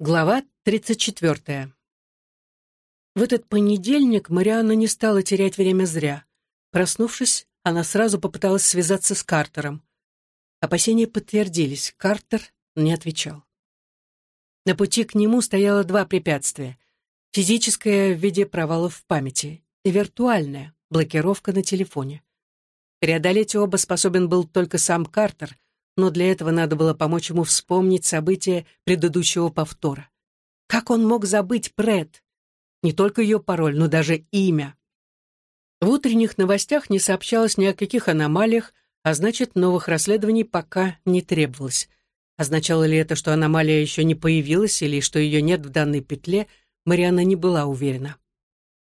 Глава 34. В этот понедельник Марианна не стала терять время зря. Проснувшись, она сразу попыталась связаться с Картером. Опасения подтвердились, Картер не отвечал. На пути к нему стояло два препятствия. Физическое в виде провалов в памяти и виртуальное, блокировка на телефоне. Преодолеть оба способен был только сам Картер, но для этого надо было помочь ему вспомнить события предыдущего повтора. Как он мог забыть Пред? Не только ее пароль, но даже имя. В утренних новостях не сообщалось ни о каких аномалиях, а значит, новых расследований пока не требовалось. Означало ли это, что аномалия еще не появилась или что ее нет в данной петле, Мариана не была уверена.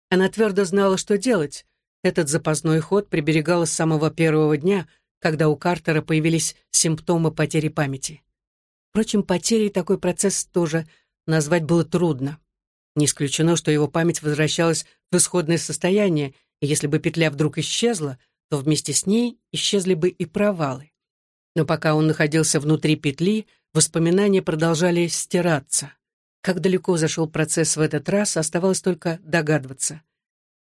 Она твердо знала, что делать. Этот запасной ход приберегала с самого первого дня — когда у Картера появились симптомы потери памяти. Впрочем, потерей такой процесс тоже назвать было трудно. Не исключено, что его память возвращалась в исходное состояние, и если бы петля вдруг исчезла, то вместе с ней исчезли бы и провалы. Но пока он находился внутри петли, воспоминания продолжали стираться. Как далеко зашел процесс в этот раз, оставалось только догадываться.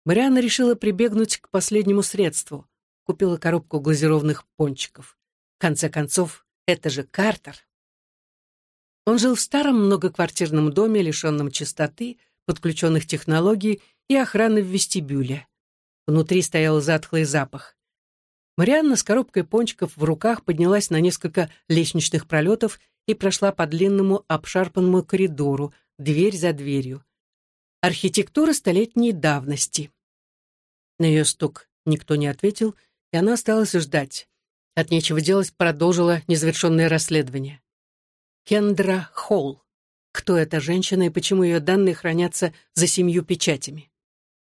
Марианна решила прибегнуть к последнему средству купила коробку глазированных пончиков. В конце концов, это же Картер. Он жил в старом многоквартирном доме, лишенном чистоты, подключенных технологий и охраны в вестибюле. Внутри стоял затхлый запах. Марианна с коробкой пончиков в руках поднялась на несколько лестничных пролетов и прошла по длинному обшарпанному коридору, дверь за дверью. Архитектура столетней давности. На ее стук никто не ответил, и она осталась ждать. От нечего делать продолжила незавершенное расследование. Кендра Холл. Кто эта женщина и почему ее данные хранятся за семью печатями?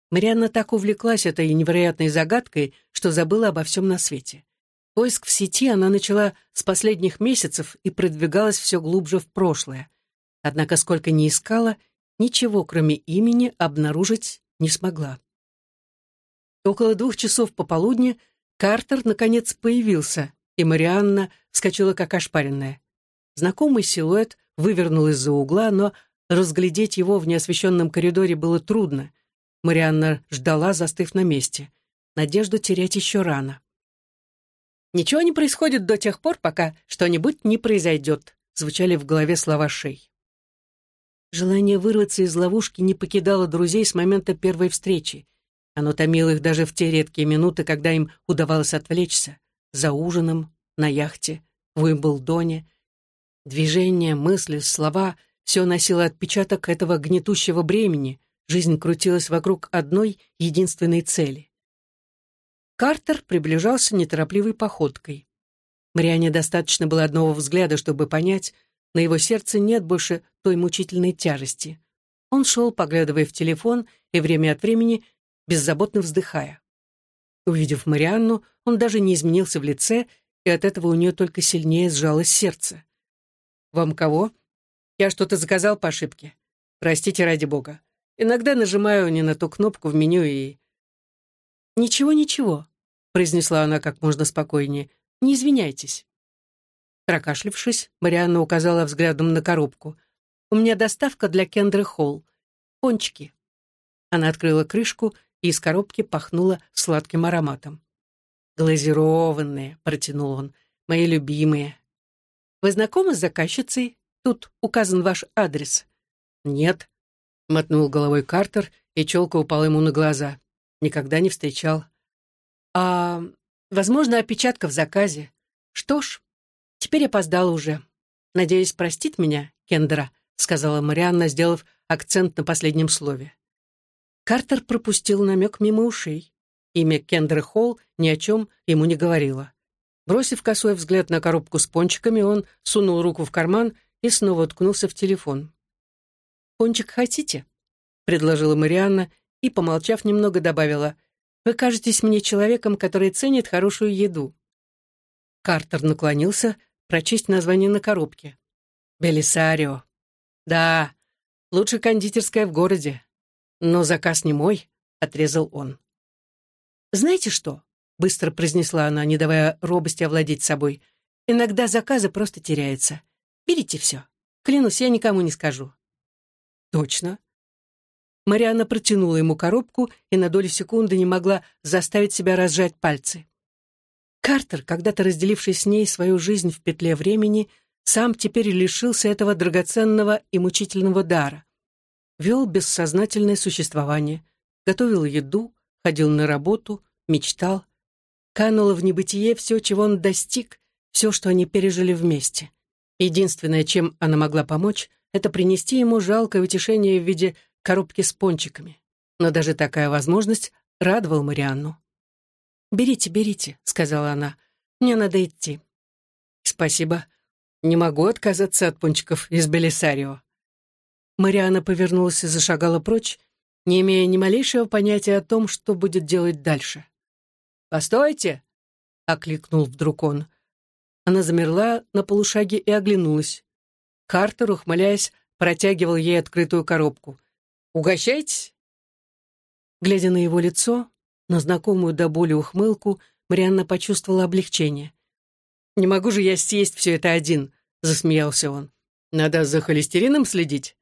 Марианна так увлеклась этой невероятной загадкой, что забыла обо всем на свете. Поиск в сети она начала с последних месяцев и продвигалась все глубже в прошлое. Однако, сколько ни искала, ничего, кроме имени, обнаружить не смогла. Около двух часов пополудни Картер, наконец, появился, и Марианна вскочила как ошпаренная. Знакомый силуэт вывернул из-за угла, но разглядеть его в неосвещенном коридоре было трудно. Марианна ждала, застыв на месте. Надежду терять еще рано. «Ничего не происходит до тех пор, пока что-нибудь не произойдет», звучали в голове слова Шей. Желание вырваться из ловушки не покидало друзей с момента первой встречи. Оно томило их даже в те редкие минуты, когда им удавалось отвлечься. За ужином, на яхте, в Уимблдоне. Движения, мысли, слова — все носило отпечаток этого гнетущего бремени. Жизнь крутилась вокруг одной единственной цели. Картер приближался неторопливой походкой. Мариане достаточно было одного взгляда, чтобы понять, на его сердце нет больше той мучительной тяжести. Он шел, поглядывая в телефон, и время от времени беззаботно вздыхая. Увидев Марианну, он даже не изменился в лице, и от этого у нее только сильнее сжалось сердце. «Вам кого?» «Я что-то заказал по ошибке. Простите ради бога. Иногда нажимаю не на ту кнопку в меню и...» «Ничего, ничего», — произнесла она как можно спокойнее. «Не извиняйтесь». Прокашлившись, Марианна указала взглядом на коробку. «У меня доставка для Кендры Холл. Пончики». Она открыла крышку из коробки пахнуло сладким ароматом. «Глазированные», — протянул он, — «мои любимые». «Вы знакомы с заказчицей? Тут указан ваш адрес». «Нет», — мотнул головой Картер, и челка упала ему на глаза. «Никогда не встречал». «А, возможно, опечатка в заказе. Что ж, теперь опоздала уже. Надеюсь, простит меня, Кендера», — сказала Марианна, сделав акцент на последнем слове. Картер пропустил намек мимо ушей. Имя Кендра Холл ни о чем ему не говорило. Бросив косой взгляд на коробку с пончиками, он сунул руку в карман и снова уткнулся в телефон. «Пончик хотите?» — предложила Марианна и, помолчав немного, добавила. «Вы кажетесь мне человеком, который ценит хорошую еду». Картер наклонился прочесть название на коробке. «Белисарио». «Да, лучшая кондитерская в городе. «Но заказ не мой», — отрезал он. «Знаете что?» — быстро произнесла она, не давая робости овладеть собой. «Иногда заказы просто теряются. Берите все. Клянусь, я никому не скажу». «Точно?» Марианна протянула ему коробку и на долю секунды не могла заставить себя разжать пальцы. Картер, когда-то разделивший с ней свою жизнь в петле времени, сам теперь лишился этого драгоценного и мучительного дара. Вел бессознательное существование, готовил еду, ходил на работу, мечтал. Кануло в небытие все, чего он достиг, все, что они пережили вместе. Единственное, чем она могла помочь, это принести ему жалкое утешение в виде коробки с пончиками. Но даже такая возможность радовала Марианну. «Берите, берите», — сказала она. «Мне надо идти». «Спасибо. Не могу отказаться от пончиков из Белисарио». Марианна повернулась и зашагала прочь, не имея ни малейшего понятия о том, что будет делать дальше. «Постойте!» — окликнул вдруг он. Она замерла на полушаге и оглянулась. Картер, ухмыляясь, протягивал ей открытую коробку. «Угощайтесь!» Глядя на его лицо, на знакомую до боли ухмылку, Марианна почувствовала облегчение. «Не могу же я съесть все это один», — засмеялся он. «Надо за холестерином следить.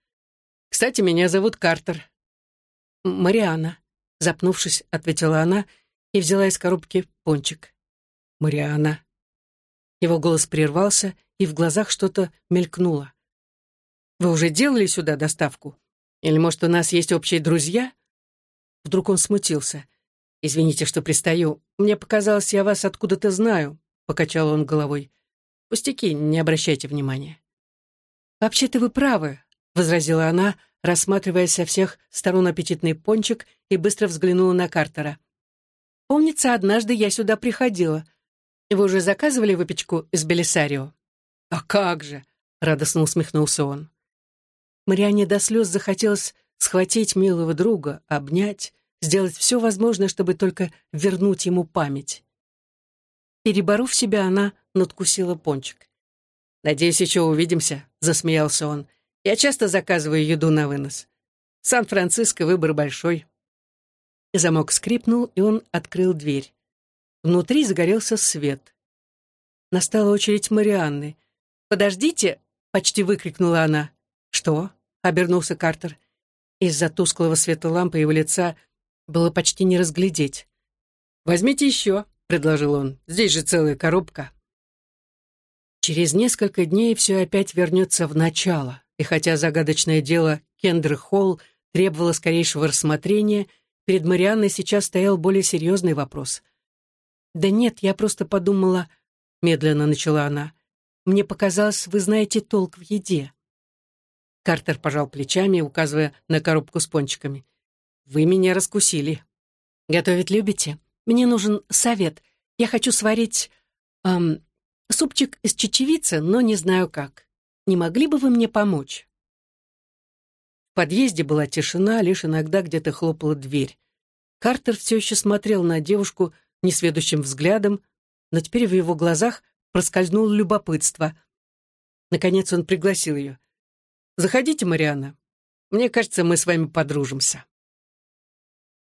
Кстати, меня зовут Картер». «Марианна», — запнувшись, ответила она и взяла из коробки пончик. «Марианна». Его голос прервался, и в глазах что-то мелькнуло. «Вы уже делали сюда доставку? Или, может, у нас есть общие друзья?» Вдруг он смутился. «Извините, что пристаю. Мне показалось, я вас откуда-то знаю», — покачал он головой. «Пустяки, не обращайте внимания». «Вообще-то вы правы», — возразила она, рассматривая со всех сторон аппетитный пончик и быстро взглянула на Картера. «Помнится, однажды я сюда приходила. Вы уже заказывали выпечку из Белисарио?» «А как же!» — радостно усмехнулся он. Мариане до слез захотелось схватить милого друга, обнять, сделать все возможное, чтобы только вернуть ему память. Переборов себя, она надкусила пончик. «Надеюсь, еще увидимся», — засмеялся он. «Я часто заказываю еду на вынос. Сан-Франциско выбор большой». Замок скрипнул, и он открыл дверь. Внутри загорелся свет. Настала очередь Марианны. «Подождите!» — почти выкрикнула она. «Что?» — обернулся Картер. Из-за тусклого света лампы его лица было почти не разглядеть. «Возьмите еще», — предложил он. «Здесь же целая коробка». Через несколько дней все опять вернется в начало, и хотя загадочное дело Кендер Холл требовало скорейшего рассмотрения, перед Марианной сейчас стоял более серьезный вопрос. «Да нет, я просто подумала...» — медленно начала она. «Мне показалось, вы знаете толк в еде». Картер пожал плечами, указывая на коробку с пончиками. Вы меня раскусили. Готовить любите? Мне нужен совет. Я хочу сварить эм, супчик из чечевицы, но не знаю как. Не могли бы вы мне помочь? В подъезде была тишина, лишь иногда где-то хлопала дверь. Картер все еще смотрел на девушку несведущим взглядом, но теперь в его глазах проскользнуло любопытство. Наконец он пригласил ее. «Заходите, Мариана. Мне кажется, мы с вами подружимся».